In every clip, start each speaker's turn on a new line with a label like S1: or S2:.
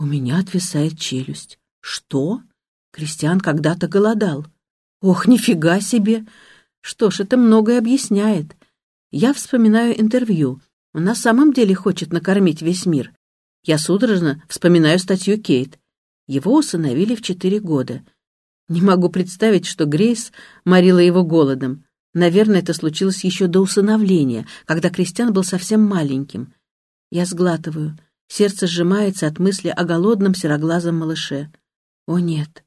S1: У меня отвисает челюсть. Что? Кристиан когда-то голодал. Ох, нифига себе! Что ж, это многое объясняет. Я вспоминаю интервью. Он на самом деле хочет накормить весь мир. Я судорожно вспоминаю статью Кейт. Его усыновили в четыре года. Не могу представить, что Грейс морила его голодом. Наверное, это случилось еще до усыновления, когда Кристиан был совсем маленьким. Я сглатываю. Сердце сжимается от мысли о голодном сероглазом малыше. О нет!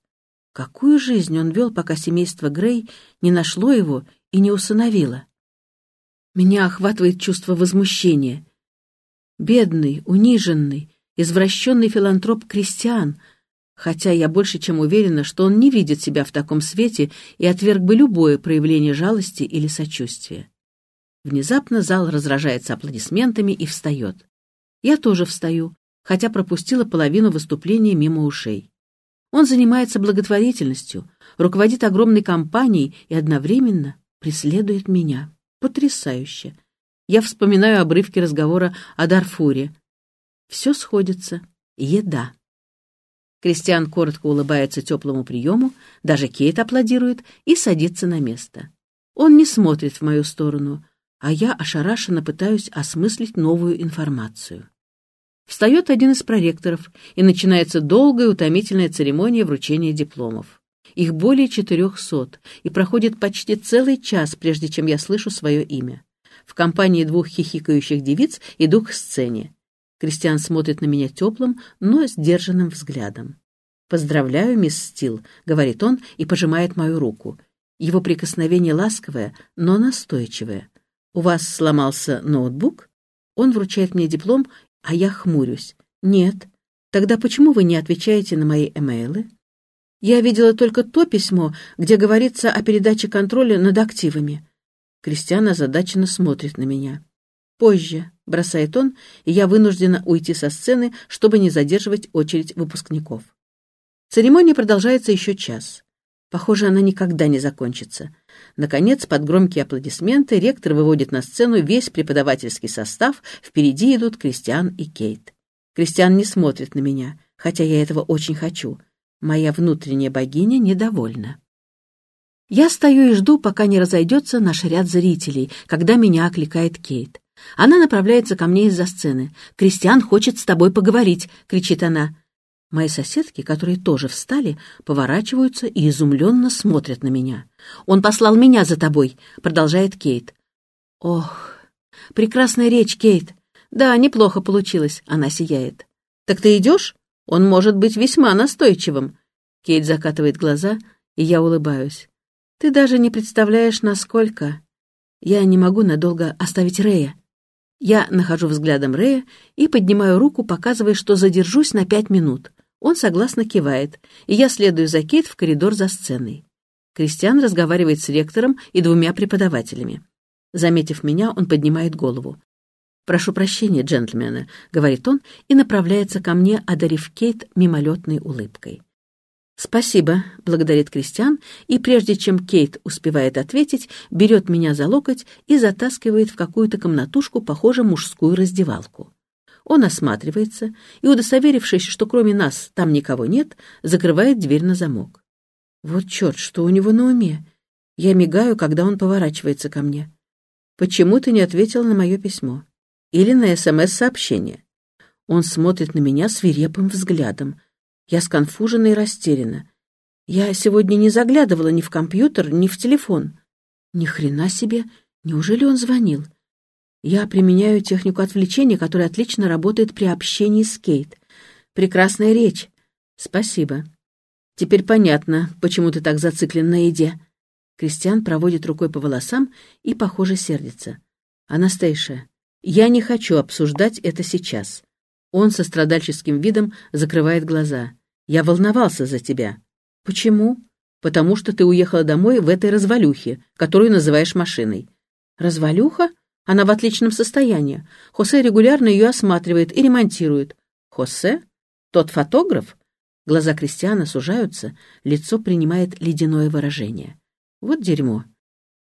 S1: Какую жизнь он вел, пока семейство Грей не нашло его и не усыновило? Меня охватывает чувство возмущения. Бедный, униженный, извращенный филантроп Кристиан, хотя я больше чем уверена, что он не видит себя в таком свете и отверг бы любое проявление жалости или сочувствия. Внезапно зал разражается аплодисментами и встает. Я тоже встаю, хотя пропустила половину выступления мимо ушей. Он занимается благотворительностью, руководит огромной компанией и одновременно преследует меня. Потрясающе. Я вспоминаю обрывки разговора о Дарфуре. Все сходится. Еда. Кристиан коротко улыбается теплому приему, даже Кейт аплодирует и садится на место. Он не смотрит в мою сторону, а я ошарашенно пытаюсь осмыслить новую информацию. Встает один из проректоров, и начинается долгая утомительная церемония вручения дипломов. Их более четырехсот, и проходит почти целый час, прежде чем я слышу свое имя. В компании двух хихикающих девиц иду к сцене. Кристиан смотрит на меня теплым, но сдержанным взглядом. «Поздравляю, мисс Стил», — говорит он и пожимает мою руку. Его прикосновение ласковое, но настойчивое. «У вас сломался ноутбук?» Он вручает мне диплом, а я хмурюсь. «Нет. Тогда почему вы не отвечаете на мои эмейлы?» Я видела только то письмо, где говорится о передаче контроля над активами. Кристиан озадаченно смотрит на меня. «Позже», — бросает он, и я вынуждена уйти со сцены, чтобы не задерживать очередь выпускников. Церемония продолжается еще час. Похоже, она никогда не закончится. Наконец, под громкие аплодисменты, ректор выводит на сцену весь преподавательский состав, впереди идут Кристиан и Кейт. Кристиан не смотрит на меня, хотя я этого очень хочу — Моя внутренняя богиня недовольна. Я стою и жду, пока не разойдется наш ряд зрителей, когда меня окликает Кейт. Она направляется ко мне из-за сцены. «Кристиан хочет с тобой поговорить», — кричит она. Мои соседки, которые тоже встали, поворачиваются и изумленно смотрят на меня. «Он послал меня за тобой», — продолжает Кейт. «Ох, прекрасная речь, Кейт. Да, неплохо получилось», — она сияет. «Так ты идешь?» Он может быть весьма настойчивым. Кейт закатывает глаза, и я улыбаюсь. Ты даже не представляешь, насколько. Я не могу надолго оставить Рея. Я нахожу взглядом Рея и поднимаю руку, показывая, что задержусь на пять минут. Он согласно кивает, и я следую за Кейт в коридор за сценой. Кристиан разговаривает с ректором и двумя преподавателями. Заметив меня, он поднимает голову. «Прошу прощения, джентльмены», — говорит он и направляется ко мне, одарив Кейт мимолетной улыбкой. «Спасибо», — благодарит Кристиан, и прежде чем Кейт успевает ответить, берет меня за локоть и затаскивает в какую-то комнатушку, похоже, мужскую раздевалку. Он осматривается и, удостоверившись, что кроме нас там никого нет, закрывает дверь на замок. Вот черт, что у него на уме! Я мигаю, когда он поворачивается ко мне. «Почему ты не ответил на мое письмо?» или на СМС-сообщение. Он смотрит на меня свирепым взглядом. Я сконфужена и растеряна. Я сегодня не заглядывала ни в компьютер, ни в телефон. Ни хрена себе, неужели он звонил? Я применяю технику отвлечения, которая отлично работает при общении с Кейт. Прекрасная речь. Спасибо. Теперь понятно, почему ты так зациклен на еде. Кристиан проводит рукой по волосам и, похоже, сердится. Анастейша, я не хочу обсуждать это сейчас. Он со страдальческим видом закрывает глаза. Я волновался за тебя. Почему? Потому что ты уехала домой в этой развалюхе, которую называешь машиной. Развалюха? Она в отличном состоянии. Хосе регулярно ее осматривает и ремонтирует. Хосе? Тот фотограф? Глаза Кристиана сужаются, лицо принимает ледяное выражение. Вот дерьмо.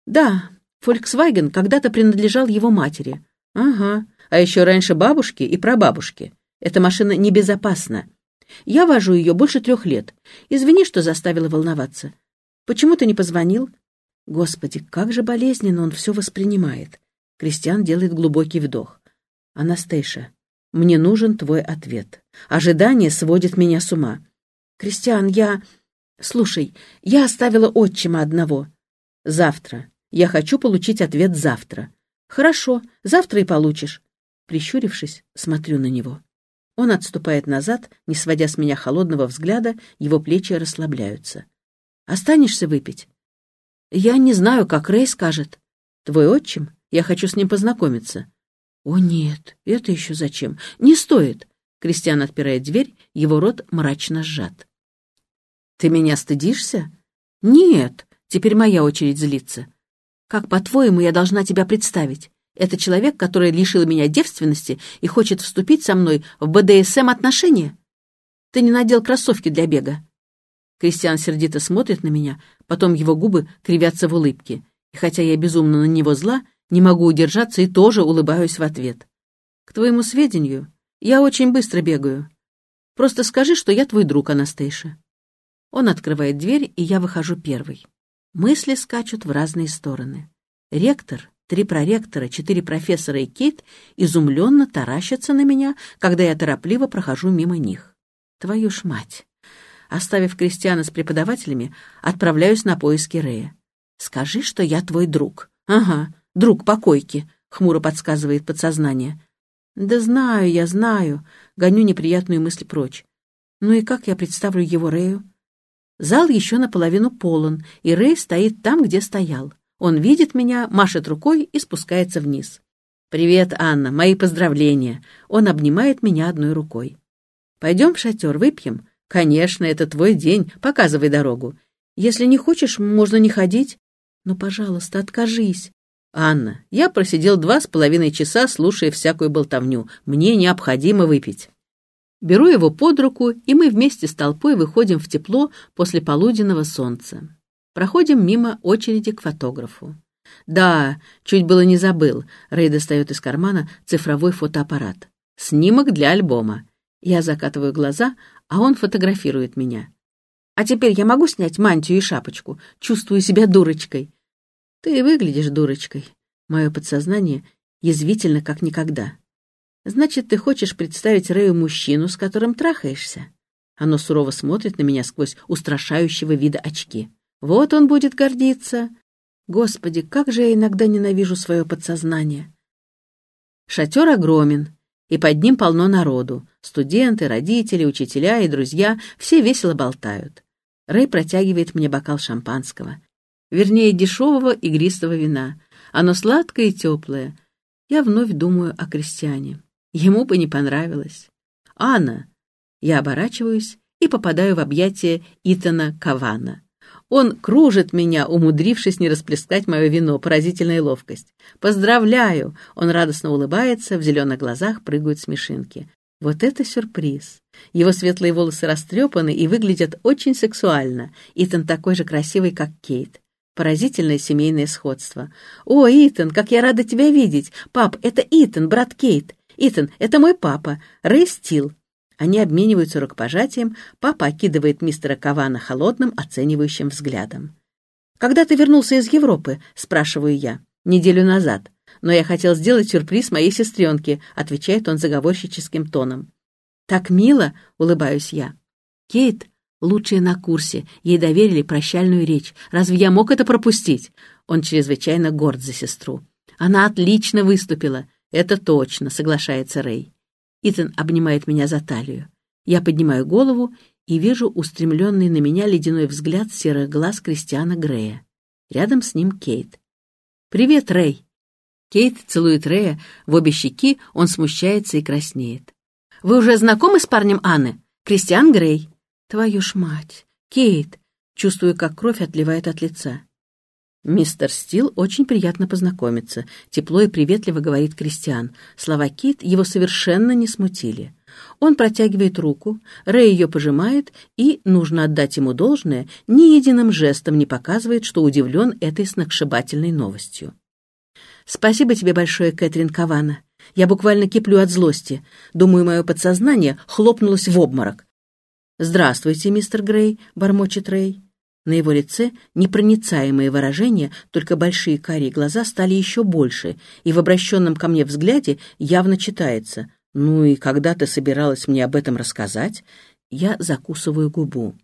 S1: Да, Volkswagen когда-то принадлежал его матери. Ага, а еще раньше бабушки и прабабушки. Эта машина небезопасна. Я вожу ее больше трех лет. Извини, что заставила волноваться. Почему ты не позвонил? Господи, как же болезненно он все воспринимает. Кристиан делает глубокий вдох. Анастейша, мне нужен твой ответ. Ожидание сводит меня с ума. Кристиан, я... Слушай, я оставила отчима одного. Завтра. Я хочу получить ответ завтра. Хорошо, завтра и получишь. Прищурившись, смотрю на него. Он отступает назад, не сводя с меня холодного взгляда, его плечи расслабляются. «Останешься выпить?» «Я не знаю, как Рэй скажет. Твой отчим? Я хочу с ним познакомиться». «О, нет, это еще зачем? Не стоит!» Кристиан отпирает дверь, его рот мрачно сжат. «Ты меня стыдишься?» «Нет, теперь моя очередь злиться. Как, по-твоему, я должна тебя представить? Это человек, который лишил меня девственности и хочет вступить со мной в БДСМ отношения? Ты не надел кроссовки для бега. Кристиан сердито смотрит на меня, потом его губы кривятся в улыбке. И хотя я безумно на него зла, не могу удержаться и тоже улыбаюсь в ответ. К твоему сведению, я очень быстро бегаю. Просто скажи, что я твой друг, Анастейша. Он открывает дверь, и я выхожу первой. Мысли скачут в разные стороны. Ректор Три проректора, четыре профессора и Кейт изумленно таращатся на меня, когда я торопливо прохожу мимо них. Твою ж мать! Оставив Кристиана с преподавателями, отправляюсь на поиски Рея. «Скажи, что я твой друг». «Ага, друг покойки», — хмуро подсказывает подсознание. «Да знаю, я знаю», — гоню неприятную мысль прочь. «Ну и как я представлю его Рэю?» Зал еще наполовину полон, и Рэй стоит там, где стоял. Он видит меня, машет рукой и спускается вниз. «Привет, Анна, мои поздравления!» Он обнимает меня одной рукой. «Пойдем в шатер, выпьем?» «Конечно, это твой день, показывай дорогу. Если не хочешь, можно не ходить. Но, пожалуйста, откажись». «Анна, я просидел два с половиной часа, слушая всякую болтовню. Мне необходимо выпить». Беру его под руку, и мы вместе с толпой выходим в тепло после полуденного солнца. Проходим мимо очереди к фотографу. «Да, чуть было не забыл». Рэй достает из кармана цифровой фотоаппарат. «Снимок для альбома». Я закатываю глаза, а он фотографирует меня. «А теперь я могу снять мантию и шапочку? Чувствую себя дурочкой». «Ты выглядишь дурочкой». Мое подсознание язвительно, как никогда. «Значит, ты хочешь представить Рэю мужчину, с которым трахаешься?» Оно сурово смотрит на меня сквозь устрашающего вида очки. Вот он будет гордиться. Господи, как же я иногда ненавижу свое подсознание. Шатер огромен, и под ним полно народу. Студенты, родители, учителя и друзья все весело болтают. Рэй протягивает мне бокал шампанского. Вернее, дешевого игристого вина. Оно сладкое и теплое. Я вновь думаю о крестьяне. Ему бы не понравилось. «Анна!» Я оборачиваюсь и попадаю в объятия Итана Кавана. Он кружит меня, умудрившись не расплескать мое вино, поразительная ловкость. «Поздравляю!» Он радостно улыбается, в зеленых глазах прыгают смешинки. Вот это сюрприз! Его светлые волосы растрепаны и выглядят очень сексуально. Итан такой же красивый, как Кейт. Поразительное семейное сходство. «О, Итан, как я рада тебя видеть! Пап, это Итан, брат Кейт! Итан, это мой папа, Рэй Стил!» Они обмениваются рукопожатием, папа окидывает мистера Кавана холодным, оценивающим взглядом. «Когда ты вернулся из Европы?» — спрашиваю я. «Неделю назад. Но я хотел сделать сюрприз моей сестренке», — отвечает он заговорщическим тоном. «Так мило!» — улыбаюсь я. «Кейт лучшая на курсе. Ей доверили прощальную речь. Разве я мог это пропустить?» Он чрезвычайно горд за сестру. «Она отлично выступила». «Это точно», — соглашается Рэй. Итан обнимает меня за талию. Я поднимаю голову и вижу устремленный на меня ледяной взгляд серых глаз Кристиана Грея. Рядом с ним Кейт. «Привет, Рэй!» Кейт целует Рэя в обе щеки, он смущается и краснеет. «Вы уже знакомы с парнем Анны? Кристиан Грей?» «Твою ж мать! Кейт!» Чувствую, как кровь отливает от лица. «Мистер Стил, очень приятно познакомиться», — тепло и приветливо говорит Кристиан. Слова Кит его совершенно не смутили. Он протягивает руку, Рэй ее пожимает и, нужно отдать ему должное, ни единым жестом не показывает, что удивлен этой сногсшибательной новостью. «Спасибо тебе большое, Кэтрин Кавана. Я буквально киплю от злости. Думаю, мое подсознание хлопнулось в обморок. «Здравствуйте, мистер Грей», — бормочет Рэй. На его лице непроницаемые выражения, только большие карие глаза стали еще больше, и в обращенном ко мне взгляде явно читается «Ну и когда ты собиралась мне об этом рассказать?» Я закусываю губу.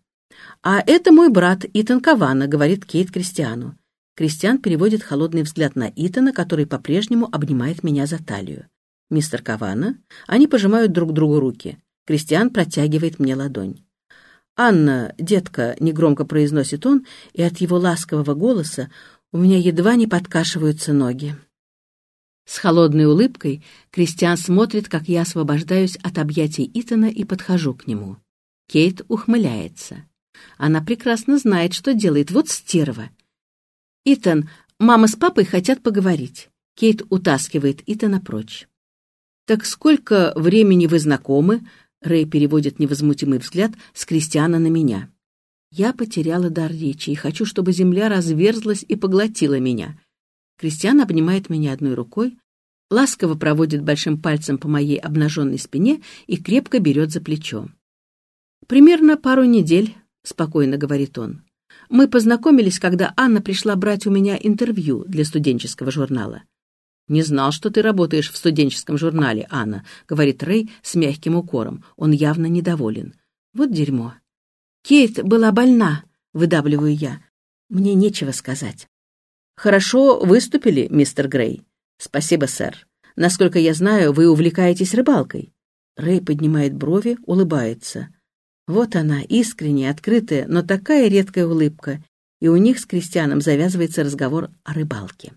S1: «А это мой брат Итан Кавана», — говорит Кейт Кристиану. Кристиан переводит холодный взгляд на Итана, который по-прежнему обнимает меня за талию. «Мистер Кавана?» Они пожимают друг другу руки. Кристиан протягивает мне ладонь. «Анна, детка», — негромко произносит он, и от его ласкового голоса у меня едва не подкашиваются ноги. С холодной улыбкой Кристиан смотрит, как я освобождаюсь от объятий Итана и подхожу к нему. Кейт ухмыляется. Она прекрасно знает, что делает. Вот стерва. «Итан, мама с папой хотят поговорить». Кейт утаскивает Итана прочь. «Так сколько времени вы знакомы?» Рэй переводит невозмутимый взгляд с Кристиана на меня. Я потеряла дар речи и хочу, чтобы земля разверзлась и поглотила меня. Кристиан обнимает меня одной рукой, ласково проводит большим пальцем по моей обнаженной спине и крепко берет за плечо. «Примерно пару недель», — спокойно говорит он. «Мы познакомились, когда Анна пришла брать у меня интервью для студенческого журнала. «Не знал, что ты работаешь в студенческом журнале, Анна», — говорит Рэй с мягким укором. Он явно недоволен. «Вот дерьмо». «Кейт была больна», — выдавливаю я. Мне нечего сказать. «Хорошо выступили, мистер Грей». «Спасибо, сэр. Насколько я знаю, вы увлекаетесь рыбалкой». Рэй поднимает брови, улыбается. Вот она, искренняя, открытая, но такая редкая улыбка. И у них с Кристианом завязывается разговор о рыбалке.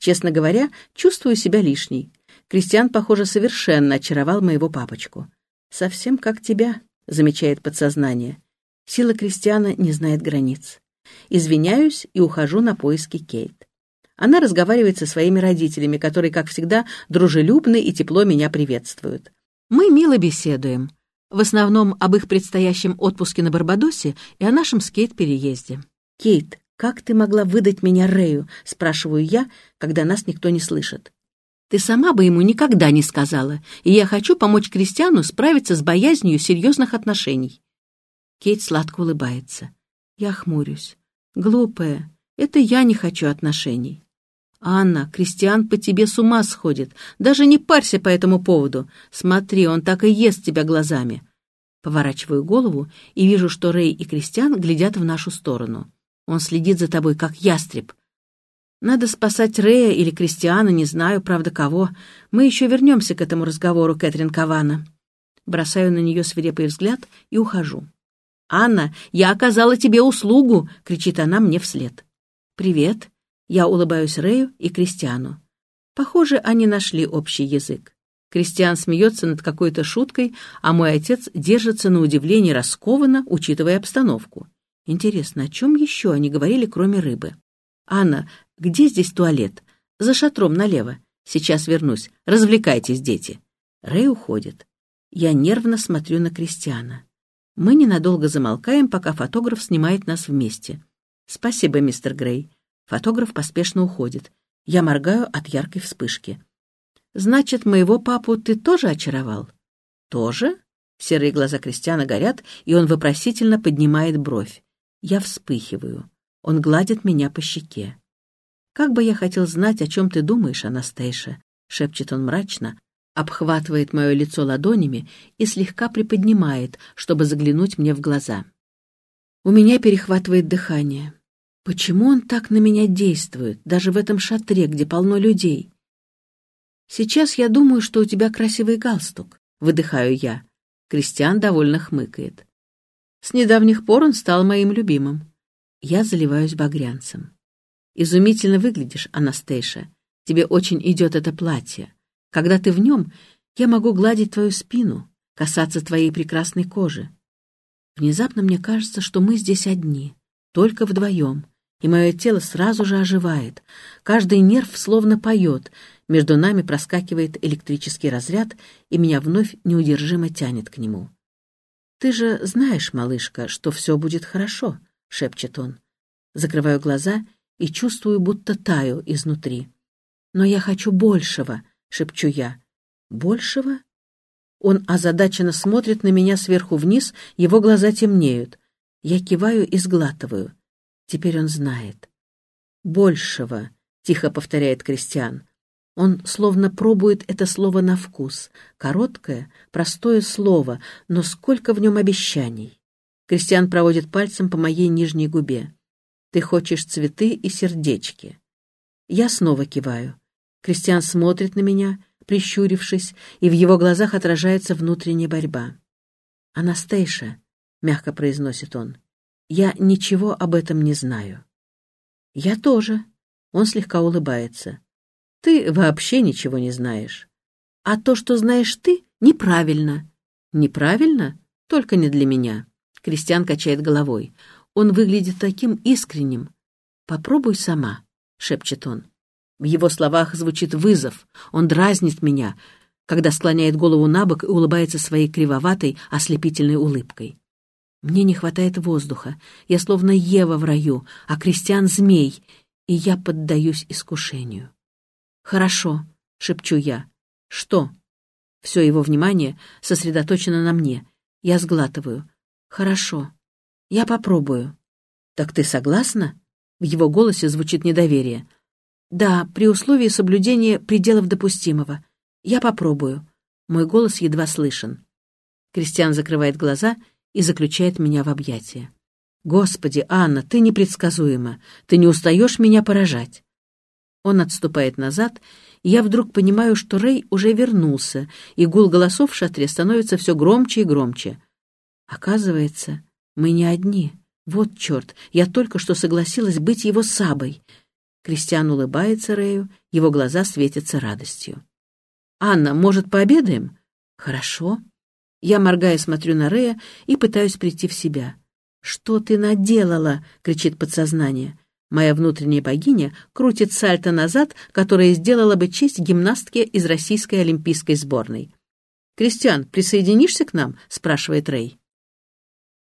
S1: Честно говоря, чувствую себя лишней. Кристиан, похоже, совершенно очаровал моего папочку. «Совсем как тебя», — замечает подсознание. Сила Кристиана не знает границ. Извиняюсь и ухожу на поиски Кейт. Она разговаривает со своими родителями, которые, как всегда, дружелюбны и тепло меня приветствуют. Мы мило беседуем. В основном об их предстоящем отпуске на Барбадосе и о нашем скейт-переезде. «Кейт, «Как ты могла выдать меня Рэю?» — спрашиваю я, когда нас никто не слышит. «Ты сама бы ему никогда не сказала, и я хочу помочь Кристиану справиться с боязнью серьезных отношений». Кейт сладко улыбается. Я хмурюсь. «Глупая, это я не хочу отношений». «Анна, Кристиан по тебе с ума сходит. Даже не парься по этому поводу. Смотри, он так и ест тебя глазами». Поворачиваю голову и вижу, что Рэй и Кристиан глядят в нашу сторону. Он следит за тобой, как ястреб. Надо спасать Рея или Кристиана, не знаю, правда, кого. Мы еще вернемся к этому разговору, Кэтрин Кавана. Бросаю на нее свирепый взгляд и ухожу. «Анна, я оказала тебе услугу!» — кричит она мне вслед. «Привет!» Я улыбаюсь Рэю и Кристиану. Похоже, они нашли общий язык. Кристиан смеется над какой-то шуткой, а мой отец держится на удивление раскованно, учитывая обстановку. Интересно, о чем еще они говорили, кроме рыбы? «Анна, где здесь туалет?» «За шатром налево. Сейчас вернусь. Развлекайтесь, дети». Рэй уходит. Я нервно смотрю на Кристиана. Мы ненадолго замолкаем, пока фотограф снимает нас вместе. «Спасибо, мистер Грей». Фотограф поспешно уходит. Я моргаю от яркой вспышки. «Значит, моего папу ты тоже очаровал?» «Тоже?» Серые глаза Кристиана горят, и он вопросительно поднимает бровь. Я вспыхиваю. Он гладит меня по щеке. «Как бы я хотел знать, о чем ты думаешь, Анастейша», — шепчет он мрачно, обхватывает мое лицо ладонями и слегка приподнимает, чтобы заглянуть мне в глаза. У меня перехватывает дыхание. Почему он так на меня действует, даже в этом шатре, где полно людей? Сейчас я думаю, что у тебя красивый галстук, выдыхаю я. Кристиан довольно хмыкает. С недавних пор он стал моим любимым. Я заливаюсь багрянцем. Изумительно выглядишь, Анастейша. Тебе очень идет это платье. Когда ты в нем, я могу гладить твою спину, касаться твоей прекрасной кожи. Внезапно мне кажется, что мы здесь одни, только вдвоем, и мое тело сразу же оживает. Каждый нерв словно поет, между нами проскакивает электрический разряд, и меня вновь неудержимо тянет к нему. «Ты же знаешь, малышка, что все будет хорошо», — шепчет он. Закрываю глаза и чувствую, будто таю изнутри. «Но я хочу большего», — шепчу я. «Большего?» Он озадаченно смотрит на меня сверху вниз, его глаза темнеют. Я киваю и сглатываю. Теперь он знает. «Большего», — тихо повторяет Кристиан. Он словно пробует это слово на вкус. Короткое, простое слово, но сколько в нем обещаний. Кристиан проводит пальцем по моей нижней губе. «Ты хочешь цветы и сердечки». Я снова киваю. Кристиан смотрит на меня, прищурившись, и в его глазах отражается внутренняя борьба. «Анастейша», — мягко произносит он, — «я ничего об этом не знаю». «Я тоже», — он слегка улыбается. «Ты вообще ничего не знаешь. А то, что знаешь ты, неправильно». «Неправильно? Только не для меня». Кристиан качает головой. Он выглядит таким искренним. «Попробуй сама», — шепчет он. В его словах звучит вызов. Он дразнит меня, когда склоняет голову на бок и улыбается своей кривоватой, ослепительной улыбкой. Мне не хватает воздуха. Я словно Ева в раю, а Кристиан — змей, и я поддаюсь искушению. «Хорошо», — шепчу я. «Что?» Все его внимание сосредоточено на мне. Я сглатываю. «Хорошо. Я попробую». «Так ты согласна?» В его голосе звучит недоверие. Да, при условии соблюдения пределов допустимого. Я попробую. Мой голос едва слышен. Кристиан закрывает глаза и заключает меня в объятия. «Господи, Анна, ты непредсказуема. Ты не устаешь меня поражать». Он отступает назад, и я вдруг понимаю, что Рэй уже вернулся, и гул голосов в шатре становится все громче и громче. Оказывается, мы не одни. Вот черт, я только что согласилась быть его сабой. Кристиан улыбается Рэю, его глаза светятся радостью. «Анна, может, пообедаем?» «Хорошо». Я, моргая, смотрю на Рэя и пытаюсь прийти в себя. «Что ты наделала?» — кричит подсознание. Моя внутренняя богиня крутит сальто назад, которое сделала бы честь гимнастке из российской олимпийской сборной. «Кристиан, присоединишься к нам?» — спрашивает Рэй.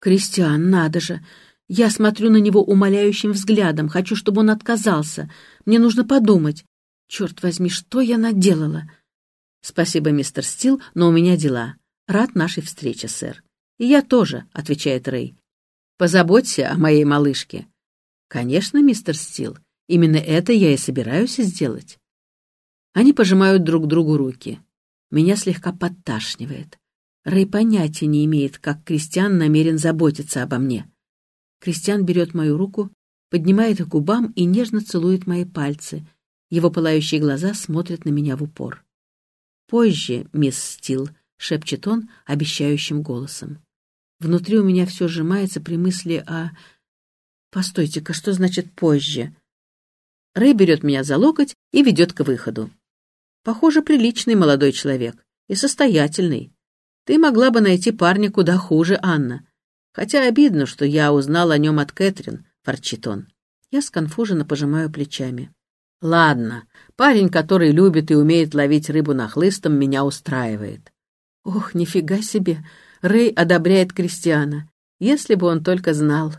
S1: «Кристиан, надо же! Я смотрю на него умоляющим взглядом, хочу, чтобы он отказался. Мне нужно подумать. Черт возьми, что я наделала? Спасибо, мистер Стил, но у меня дела. Рад нашей встрече, сэр. И я тоже, отвечает Рэй. Позаботься о моей малышке. Конечно, мистер Стил. Именно это я и собираюсь сделать. Они пожимают друг другу руки. Меня слегка подташнивает. Рэй понятия не имеет, как Кристиан намерен заботиться обо мне. Кристиан берет мою руку, поднимает к губам и нежно целует мои пальцы. Его пылающие глаза смотрят на меня в упор. «Позже, мисс Стил», — шепчет он обещающим голосом. Внутри у меня все сжимается при мысли о... Постойте-ка, что значит «позже»? Рэй берет меня за локоть и ведет к выходу. Похоже, приличный молодой человек и состоятельный. Ты могла бы найти парня куда хуже, Анна. Хотя обидно, что я узнал о нем от Кэтрин, ворчит он. Я сконфуженно пожимаю плечами. Ладно, парень, который любит и умеет ловить рыбу нахлыстом, меня устраивает. Ох, нифига себе! Рэй одобряет Кристиана. Если бы он только знал.